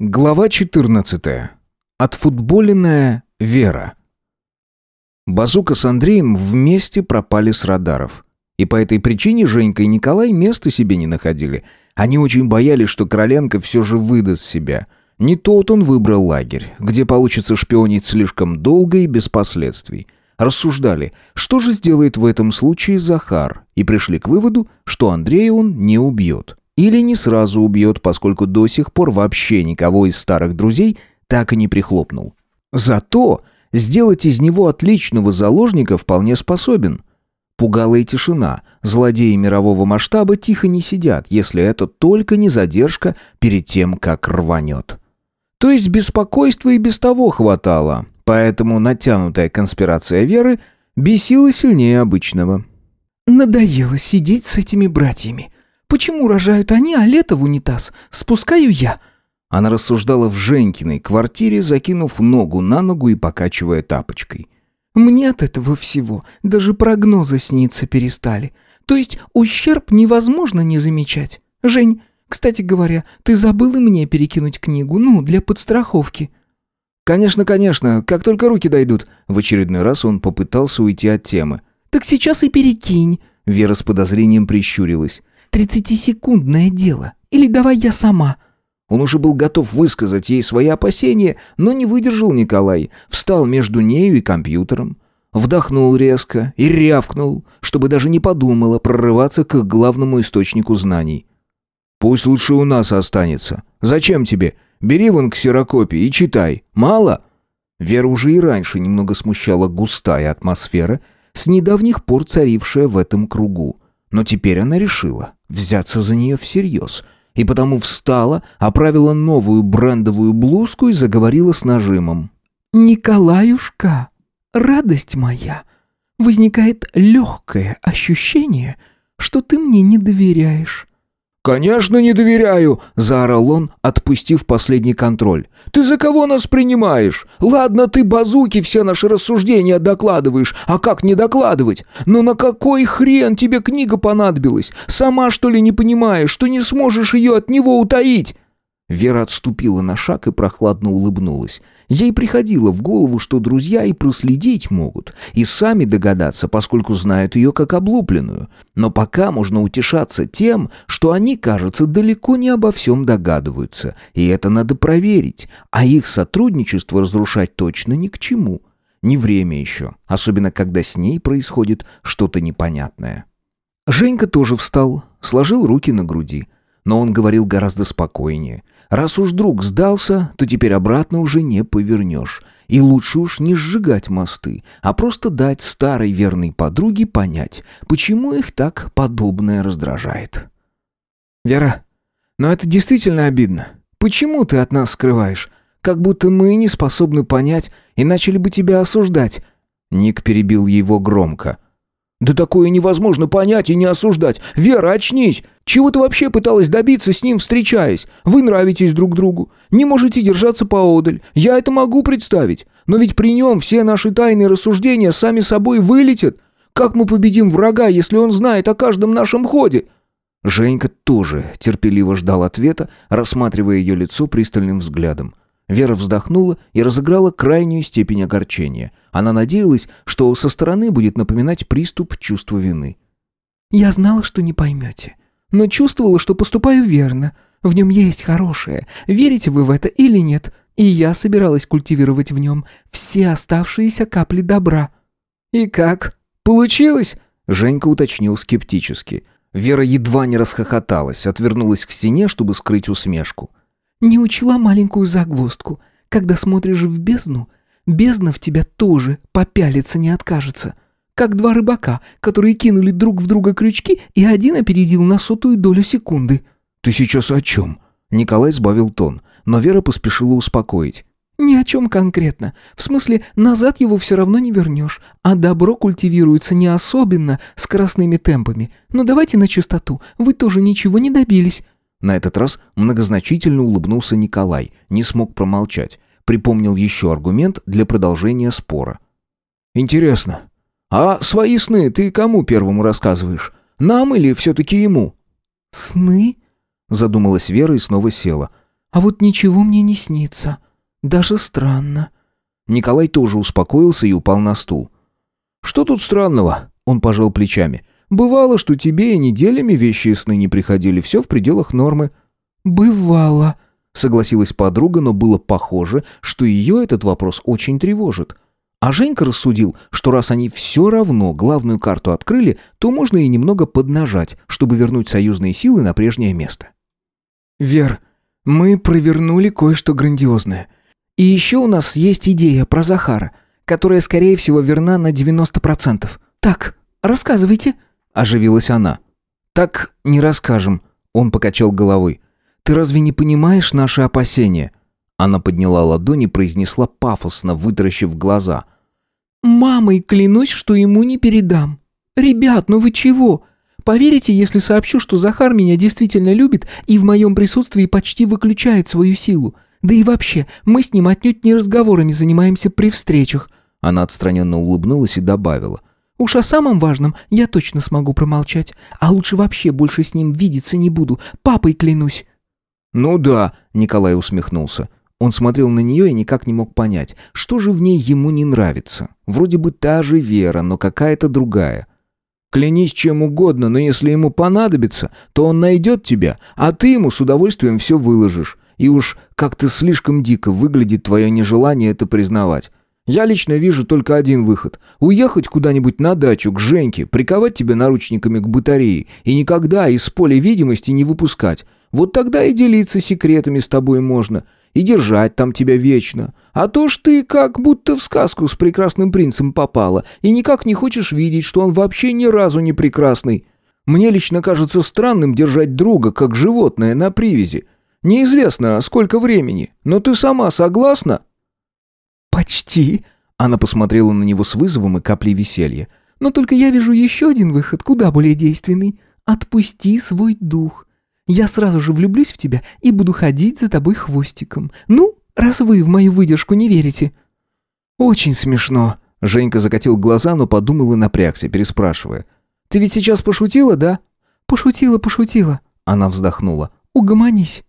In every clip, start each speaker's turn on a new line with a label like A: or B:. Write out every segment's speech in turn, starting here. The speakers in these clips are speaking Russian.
A: Глава 14. Отфутболенная Вера. Базука с Андреем вместе пропали с радаров. И по этой причине Женька и Николай места себе не находили. Они очень боялись, что Короленко все же выдаст себя. Не тот он выбрал лагерь, где получится шпионить слишком долго и без последствий. Рассуждали, что же сделает в этом случае Захар, и пришли к выводу, что Андрея он не убьет. Или не сразу убьет, поскольку до сих пор вообще никого из старых друзей так и не прихлопнул. Зато сделать из него отличного заложника вполне способен. Пугала и тишина. Злодеи мирового масштаба тихо не сидят, если это только не задержка перед тем, как рванет. То есть беспокойства и без того хватало, поэтому натянутая конспирация Веры бесила сильнее обычного.
B: «Надоело сидеть с этими братьями», Почему рожают они, а лето в унитаз спускаю я?»
A: Она рассуждала в Женькиной квартире, закинув ногу на ногу и покачивая тапочкой.
B: «Мне от этого всего даже прогнозы сниться перестали. То есть ущерб невозможно не замечать. Жень, кстати говоря, ты забыл и мне перекинуть книгу, ну, для подстраховки».
A: «Конечно, конечно, как только руки дойдут». В очередной раз он попытался уйти от темы.
B: «Так сейчас и перекинь».
A: Вера с подозрением прищурилась.
B: Тридцатисекундное дело. Или давай я сама».
A: Он уже был готов высказать ей свои опасения, но не выдержал Николай. Встал между нею и компьютером. Вдохнул резко и рявкнул, чтобы даже не подумала прорываться к главному источнику знаний. «Пусть лучше у нас останется. Зачем тебе? Бери вон ксерокопии и читай. Мало?» Вера уже и раньше немного смущала густая атмосфера, с недавних пор царившая в этом кругу. Но теперь она решила взяться за нее всерьез. И потому встала, оправила новую брендовую блузку и заговорила с нажимом.
B: «Николаюшка, радость моя, возникает легкое ощущение, что ты мне не доверяешь.
A: «Конечно не доверяю!» – заорал он, отпустив последний контроль. «Ты за кого нас принимаешь? Ладно, ты базуки все наши рассуждения докладываешь, а как не докладывать? Но на какой хрен тебе книга понадобилась? Сама что ли не понимаешь, что не сможешь ее от него утаить?» Вера отступила на шаг и прохладно улыбнулась. Ей приходило в голову, что друзья и проследить могут, и сами догадаться, поскольку знают ее как облупленную. Но пока можно утешаться тем, что они, кажется, далеко не обо всем догадываются, и это надо проверить, а их сотрудничество разрушать точно ни к чему. Не время еще, особенно когда с ней происходит что-то непонятное. Женька тоже встал, сложил руки на груди, но он говорил гораздо спокойнее – Раз уж друг сдался, то теперь обратно уже не повернешь. И лучше уж не сжигать мосты, а просто дать старой верной подруге понять, почему их так подобное раздражает. «Вера, но это действительно обидно. Почему ты от нас скрываешь? Как будто мы не способны понять и начали бы тебя осуждать». Ник перебил его громко – да такое невозможно понять и не осуждать. Вера, очнись! Чего ты вообще пыталась добиться с ним, встречаясь? Вы нравитесь друг другу. Не можете держаться поодаль. Я это могу представить. Но ведь при нем все наши тайные рассуждения сами собой вылетят. Как мы победим врага, если он знает о каждом нашем ходе?» Женька тоже терпеливо ждал ответа, рассматривая ее лицо пристальным взглядом. Вера вздохнула и разыграла крайнюю степень огорчения. Она надеялась, что со стороны будет напоминать приступ чувства вины.
B: «Я знала, что не поймете, но чувствовала, что поступаю верно. В нем есть хорошее. Верите вы в это или нет? И я собиралась культивировать в нем все оставшиеся капли добра».
A: «И как? Получилось?» Женька уточнил скептически. Вера едва не расхохоталась, отвернулась к стене, чтобы скрыть усмешку.
B: Не учла маленькую загвоздку. Когда смотришь в бездну, бездна в тебя тоже попялиться не откажется. Как два рыбака, которые кинули друг в друга крючки, и один опередил на сотую долю секунды.
A: «Ты сейчас о чем?» Николай сбавил тон, но Вера поспешила успокоить.
B: «Ни о чем конкретно. В смысле, назад его все равно не вернешь, а добро культивируется не особенно скоростными темпами. Но давайте на чистоту, вы тоже ничего не добились.
A: На этот раз многозначительно улыбнулся Николай, не смог промолчать. Припомнил еще аргумент для продолжения спора. «Интересно, а свои сны ты кому первому рассказываешь? Нам или все-таки ему?»
B: «Сны?»
A: Задумалась Вера и снова села.
B: А вот ничего мне не снится. Даже странно».
A: Николай тоже успокоился и упал на стул. «Что тут странного?» Он пожал плечами. «Бывало, что тебе и неделями вещи и сны не приходили. Все в пределах нормы».
B: «Бывало», — согласилась
A: подруга, но было похоже, что ее этот вопрос очень тревожит. А Женька рассудил, что раз они все равно главную карту открыли, то можно и немного поднажать, чтобы вернуть союзные силы на прежнее место.
B: «Вер, мы провернули кое-что грандиозное. И еще у нас есть идея про Захара, которая, скорее всего, верна на 90%. Так, рассказывайте», — оживилась она.
A: «Так не расскажем», — он покачал головой. «Ты разве не понимаешь наши опасения?» Она подняла ладони и произнесла пафосно, вытаращив глаза.
B: «Мамой клянусь, что ему не передам. Ребят, ну вы чего? Поверите, если сообщу, что Захар меня действительно любит и в моем присутствии почти выключает свою силу? Да и вообще, мы с ним отнюдь не разговорами занимаемся при встречах».
A: Она отстраненно улыбнулась и добавила.
B: «Уж о самом важном я точно смогу промолчать, а лучше вообще больше с ним видеться не буду, папой клянусь».
A: «Ну да», — Николай усмехнулся. Он смотрел на нее и никак не мог понять, что же в ней ему не нравится. Вроде бы та же Вера, но какая-то другая. «Клянись чем угодно, но если ему понадобится, то он найдет тебя, а ты ему с удовольствием все выложишь. И уж как-то слишком дико выглядит твое нежелание это признавать. Я лично вижу только один выход. Уехать куда-нибудь на дачу, к Женьке, приковать тебя наручниками к батарее и никогда из поля видимости не выпускать. Вот тогда и делиться секретами с тобой можно. И держать там тебя вечно. А то ж ты как будто в сказку с прекрасным принцем попала, и никак не хочешь видеть, что он вообще ни разу не прекрасный. Мне лично кажется странным держать друга, как животное, на привязи. Неизвестно, сколько времени, но ты сама согласна?»
B: «Почти», — она посмотрела на него с вызовом и каплей веселья. «Но только я вижу еще один выход, куда более действенный. Отпусти свой дух. Я сразу же влюблюсь в тебя и буду ходить за тобой хвостиком. Ну, раз вы в мою выдержку не верите».
A: «Очень смешно», — Женька закатил глаза, но подумал и напрягся, переспрашивая. «Ты ведь сейчас пошутила, да?»
B: «Пошутила, пошутила», —
A: она вздохнула.
B: «Угомонись».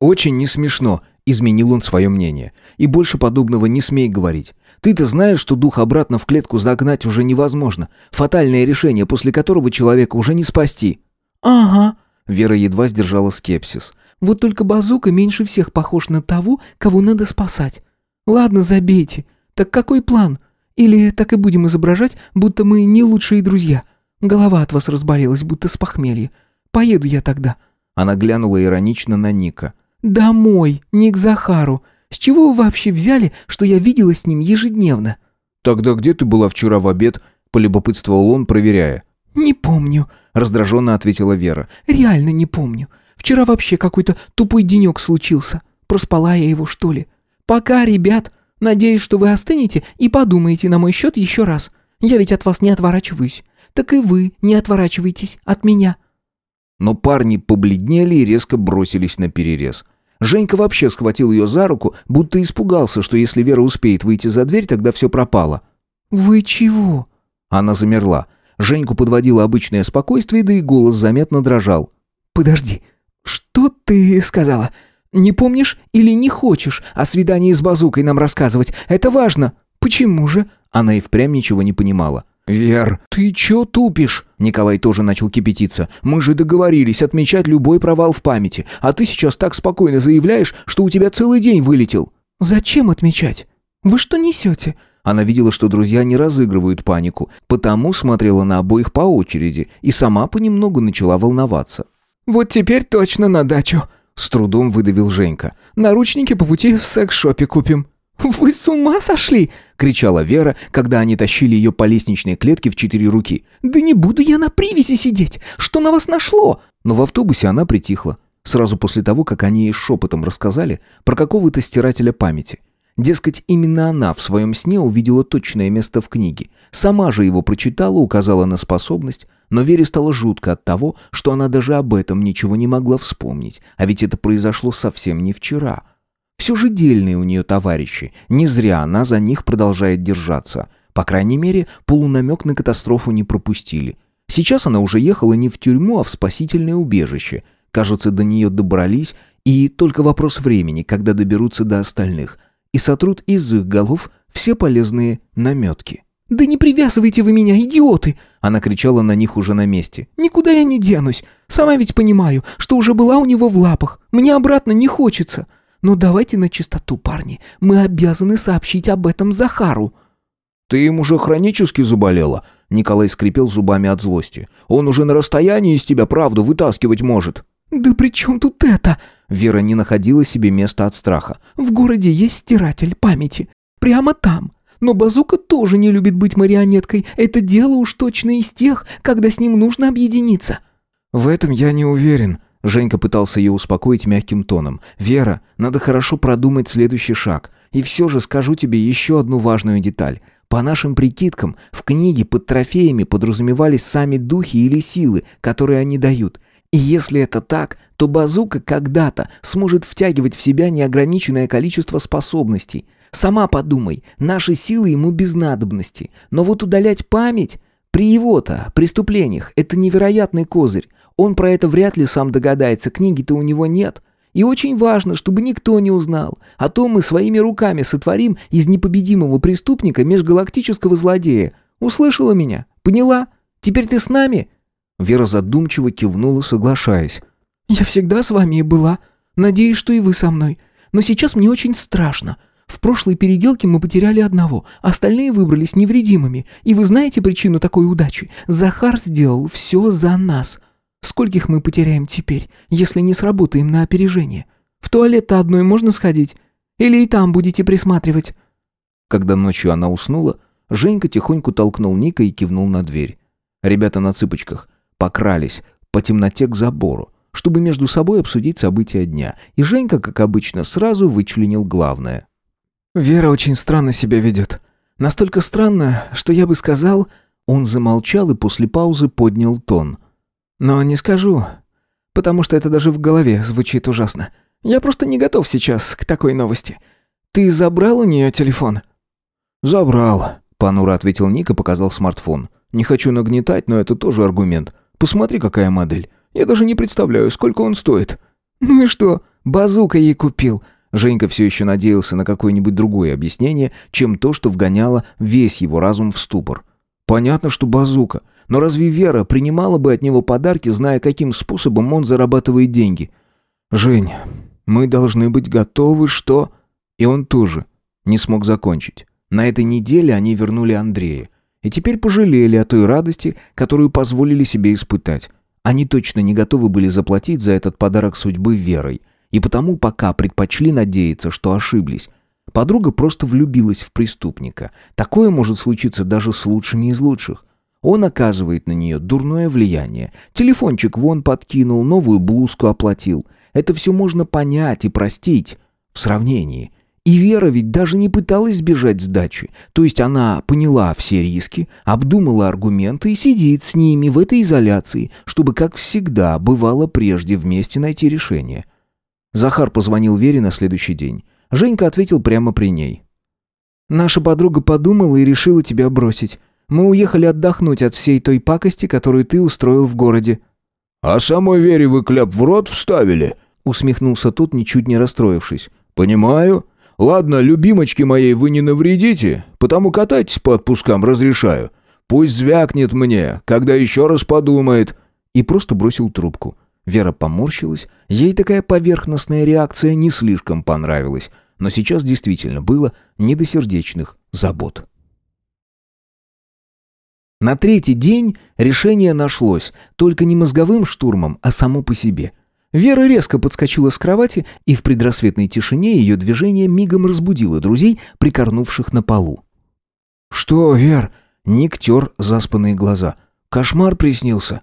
A: «Очень не смешно», — изменил он свое мнение. «И больше подобного не смей говорить. Ты-то знаешь, что дух обратно в клетку загнать уже невозможно. Фатальное решение, после которого человека уже не спасти».
B: «Ага», —
A: Вера едва сдержала скепсис.
B: «Вот только базука меньше всех похож на того, кого надо спасать. Ладно, забейте. Так какой план? Или так и будем изображать, будто мы не лучшие друзья? Голова от вас разболелась, будто с похмелья. Поеду я тогда».
A: Она глянула иронично на Ника.
B: «Домой, не к Захару. С чего вы вообще взяли, что я видела с ним ежедневно?»
A: «Тогда где ты была вчера в обед?» – полюбопытствовал он, проверяя.
B: «Не помню», – раздраженно ответила Вера. «Реально не помню. Вчера вообще какой-то тупой денек случился. Проспала я его, что ли? Пока, ребят. Надеюсь, что вы остынете и подумаете на мой счет еще раз. Я ведь от вас не отворачиваюсь. Так и вы не отворачивайтесь от меня».
A: Но парни побледнели и резко бросились на перерез. Женька вообще схватил ее за руку, будто испугался, что если Вера успеет выйти за дверь, тогда все пропало.
B: «Вы чего?»
A: Она замерла. Женьку подводило обычное спокойствие, да и голос заметно дрожал.
B: «Подожди, что ты сказала? Не помнишь или не хочешь о свидании с базукой нам рассказывать? Это важно. Почему же?»
A: Она и впрямь ничего не понимала.
B: «Вер, ты чё тупишь?»
A: Николай тоже начал кипятиться. «Мы же договорились отмечать любой провал в памяти, а ты сейчас так спокойно заявляешь, что у тебя целый день вылетел».
B: «Зачем отмечать? Вы что несете?»
A: Она видела, что друзья не разыгрывают панику, потому смотрела на обоих по очереди и сама понемногу начала волноваться.
B: «Вот теперь точно на дачу», — с трудом выдавил Женька. «Наручники по пути в секс-шопе купим». «Вы с ума сошли?» — кричала Вера, когда они тащили ее по лестничной клетке в четыре руки. «Да не буду я на привязи сидеть! Что на вас нашло?»
A: Но в автобусе она притихла. Сразу после того, как они ей шепотом рассказали про какого-то стирателя памяти. Дескать, именно она в своем сне увидела точное место в книге. Сама же его прочитала, указала на способность, но Вере стало жутко от того, что она даже об этом ничего не могла вспомнить. А ведь это произошло совсем не вчера — все же дельные у нее товарищи. Не зря она за них продолжает держаться. По крайней мере, полунамек на катастрофу не пропустили. Сейчас она уже ехала не в тюрьму, а в спасительное убежище. Кажется, до нее добрались И только вопрос времени, когда доберутся до остальных. И сотрут из их голов все полезные наметки.
B: «Да не привязывайте вы меня, идиоты!»
A: Она кричала на них уже на месте.
B: «Никуда я не денусь. Сама ведь понимаю, что уже была у него в лапах. Мне обратно не хочется. Но давайте на чистоту, парни. Мы обязаны сообщить об этом Захару».
A: «Ты им уже хронически заболела?» Николай скрипел зубами от злости. «Он уже на расстоянии из тебя правду вытаскивать может».
B: «Да при чем тут это?»
A: Вера не находила себе места от страха.
B: «В городе есть стиратель памяти. Прямо там. Но Базука тоже не любит быть марионеткой. Это дело уж точно из тех, когда с ним нужно объединиться».
A: «В этом я не уверен», — Женька пытался ее успокоить мягким тоном. «Вера, надо хорошо продумать следующий шаг. И все же скажу тебе еще одну важную деталь. По нашим прикидкам, в книге под трофеями подразумевались сами духи или силы, которые они дают. И если это так, то базука когда-то сможет втягивать в себя неограниченное количество способностей. Сама подумай, наши силы ему без надобности. Но вот удалять память... При его-то преступлениях это невероятный козырь. Он про это вряд ли сам догадается, книги-то у него нет. И очень важно, чтобы никто не узнал. А то мы своими руками сотворим из непобедимого преступника межгалактического злодея. Услышала меня? Поняла? Теперь ты с нами?» Вера задумчиво кивнула, соглашаясь.
B: «Я всегда с вами и была. Надеюсь, что и вы со мной. Но сейчас мне очень страшно. В прошлой переделке мы потеряли одного, остальные выбрались невредимыми. И вы знаете причину такой удачи? Захар сделал все за нас. Скольких мы потеряем теперь, если не сработаем на опережение? В туалет-то одной можно сходить? Или и там будете присматривать?»
A: Когда ночью она уснула, Женька тихонько толкнул Ника и кивнул на дверь. Ребята на цыпочках покрались по темноте к забору, чтобы между собой обсудить события дня, и Женька, как обычно, сразу вычленил главное.
B: «Вера очень странно себя ведет. Настолько странно, что я бы сказал...»
A: Он замолчал и после паузы поднял тон.
B: «Но не скажу, потому что это даже в голове звучит ужасно. Я просто не готов сейчас к такой новости. Ты забрал у нее телефон?»
A: «Забрал», — понуро ответил Ник и показал смартфон. «Не хочу нагнетать, но это тоже аргумент. Посмотри, какая модель. Я даже не представляю, сколько он стоит».
B: «Ну и что? Базука ей купил.
A: Женька все еще надеялся на какое-нибудь другое объяснение, чем то, что вгоняло весь его разум в ступор. Понятно, что базука, но разве Вера принимала бы от него подарки, зная, каким способом он зарабатывает деньги? «Жень, мы должны быть готовы, что...» И он тоже не смог закончить. На этой неделе они вернули Андрея. И теперь пожалели о той радости, которую позволили себе испытать. Они точно не готовы были заплатить за этот подарок судьбы верой и потому пока предпочли надеяться, что ошиблись. Подруга просто влюбилась в преступника. Такое может случиться даже с лучшими из лучших. Он оказывает на нее дурное влияние. Телефончик вон подкинул, новую блузку оплатил. Это все можно понять и простить в сравнении. И Вера ведь даже не пыталась сбежать с дачи. То есть она поняла все риски, обдумала аргументы и сидит с ними в этой изоляции, чтобы, как всегда, бывало прежде, вместе найти решение. Захар позвонил Вере на следующий день. Женька ответил прямо при ней.
B: «Наша подруга подумала и решила тебя бросить. Мы уехали отдохнуть от всей той пакости, которую ты устроил в городе».
C: «А самой Вере вы кляп в рот вставили?»
A: Усмехнулся тот, ничуть не расстроившись.
C: «Понимаю. Ладно, любимочки моей вы не навредите, потому катайтесь по отпускам, разрешаю. Пусть звякнет мне, когда еще раз подумает».
A: И просто бросил трубку. Вера поморщилась. Ей такая поверхностная реакция не слишком понравилась. Но сейчас действительно было не до сердечных забот. На третий день решение нашлось, только не мозговым штурмом, а само по себе. Вера резко подскочила с кровати, и в предрассветной тишине ее движение мигом разбудило друзей, прикорнувших на полу.
C: «Что, Вер?» — Ник тер заспанные глаза. «Кошмар приснился?»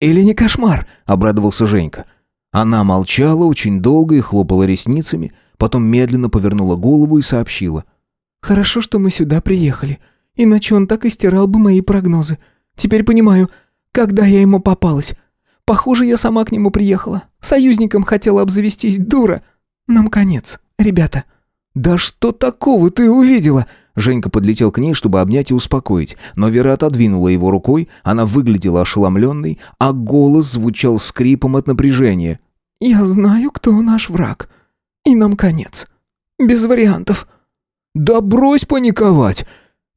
B: «Или не кошмар?» — обрадовался Женька.
A: Она молчала очень долго и хлопала ресницами, потом медленно повернула голову и сообщила.
B: «Хорошо, что мы сюда приехали, иначе он так и стирал бы мои прогнозы. Теперь понимаю, когда я ему попалась. Похоже, я сама к нему приехала. Союзником хотела обзавестись, дура. Нам конец, ребята».
A: «Да что такого ты увидела?» Женька подлетел к ней, чтобы обнять и успокоить, но Вера отодвинула его рукой, она выглядела ошеломленной, а голос звучал скрипом от напряжения.
B: Я знаю, кто наш враг. И нам конец. Без вариантов».
A: «Да брось паниковать!»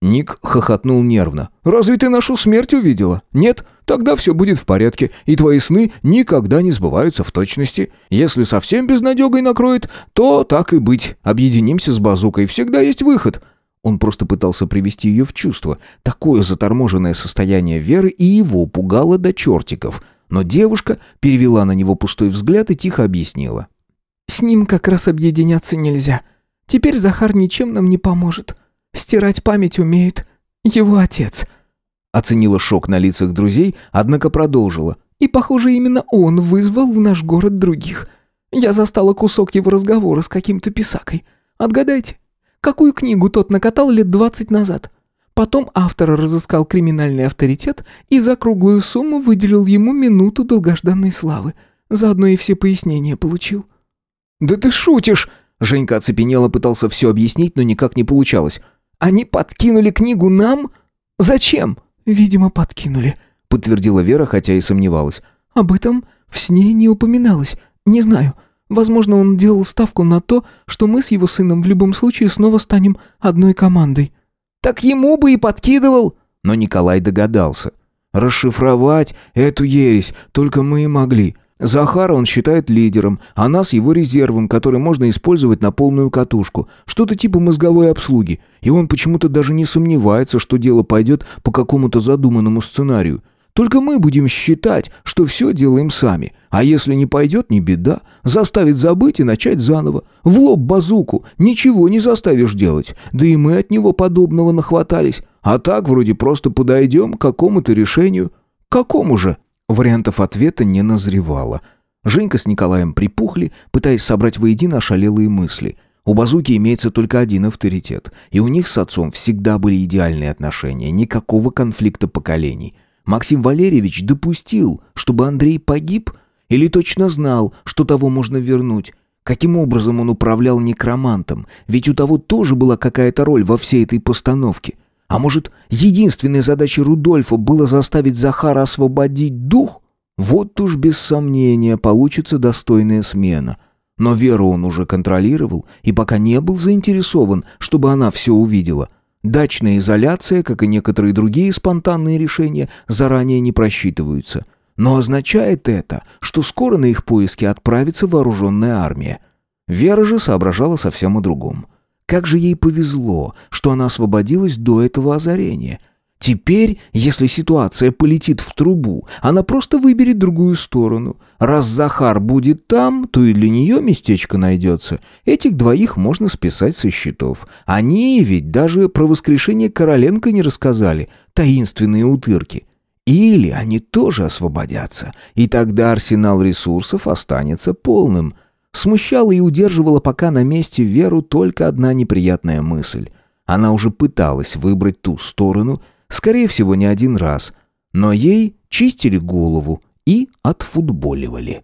A: Ник хохотнул нервно. «Разве ты нашу смерть увидела? Нет? Тогда все будет в порядке, и твои сны никогда не сбываются в точности. Если совсем безнадегой накроет, то так и быть. Объединимся с базукой, всегда есть выход». Он просто пытался привести ее в чувство. Такое заторможенное состояние Веры и его пугало до чертиков. Но девушка перевела на него пустой взгляд и тихо объяснила.
B: «С ним как раз объединяться нельзя. Теперь Захар ничем нам не поможет. Стирать память умеет его отец».
A: Оценила шок на лицах друзей, однако продолжила.
B: «И, похоже, именно он вызвал в наш город других. Я застала кусок его разговора с каким-то писакой. Отгадайте, какую книгу тот накатал лет двадцать назад?» Потом автор разыскал криминальный авторитет и за круглую сумму выделил ему минуту долгожданной славы. Заодно и все пояснения получил.
A: «Да ты шутишь!» Женька оцепенело пытался все объяснить, но никак не получалось. «Они подкинули книгу нам? Зачем?»
B: «Видимо, подкинули», —
A: подтвердила Вера, хотя и сомневалась.
B: «Об этом в сне не упоминалось. Не знаю. Возможно, он делал ставку на то, что мы с его сыном в любом случае снова станем одной командой».
A: «Так ему бы и подкидывал!» Но Николай догадался. «Расшифровать эту ересь только мы и могли. Захара он считает лидером, а нас его резервом, который можно использовать на полную катушку. Что-то типа мозговой обслуги. И он почему-то даже не сомневается, что дело пойдет по какому-то задуманному сценарию. Только мы будем считать, что все делаем сами. А если не пойдет, не беда. Заставит забыть и начать заново. В лоб базуку. Ничего не заставишь делать. Да и мы от него подобного нахватались. А так вроде просто подойдем к какому-то решению. К какому же? Вариантов ответа не назревало. Женька с Николаем припухли, пытаясь собрать воедино ошалелые мысли. У Базуки имеется только один авторитет, и у них с отцом всегда были идеальные отношения, никакого конфликта поколений. Максим Валерьевич допустил, чтобы Андрей погиб, или точно знал, что того можно вернуть. Каким образом он управлял некромантом? Ведь у того тоже была какая-то роль во всей этой постановке. А может, единственной задачей Рудольфа было заставить Захара освободить дух? Вот уж без сомнения получится достойная смена. Но Веру он уже контролировал и пока не был заинтересован, чтобы она все увидела. Дачная изоляция, как и некоторые другие спонтанные решения, заранее не просчитываются. Но означает это, что скоро на их поиски отправится вооруженная армия. Вера же соображала совсем о другом. Как же ей повезло, что она освободилась до этого озарения. Теперь, если ситуация полетит в трубу, она просто выберет другую сторону. Раз Захар будет там, то и для нее местечко найдется. Этих двоих можно списать со счетов. Они ведь даже про воскрешение Короленко не рассказали. Таинственные утырки. Или они тоже освободятся, и тогда арсенал ресурсов останется полным – Смущала и удерживала пока на месте Веру только одна неприятная мысль. Она уже пыталась выбрать ту сторону, скорее всего, не один раз, но ей чистили голову и отфутболивали.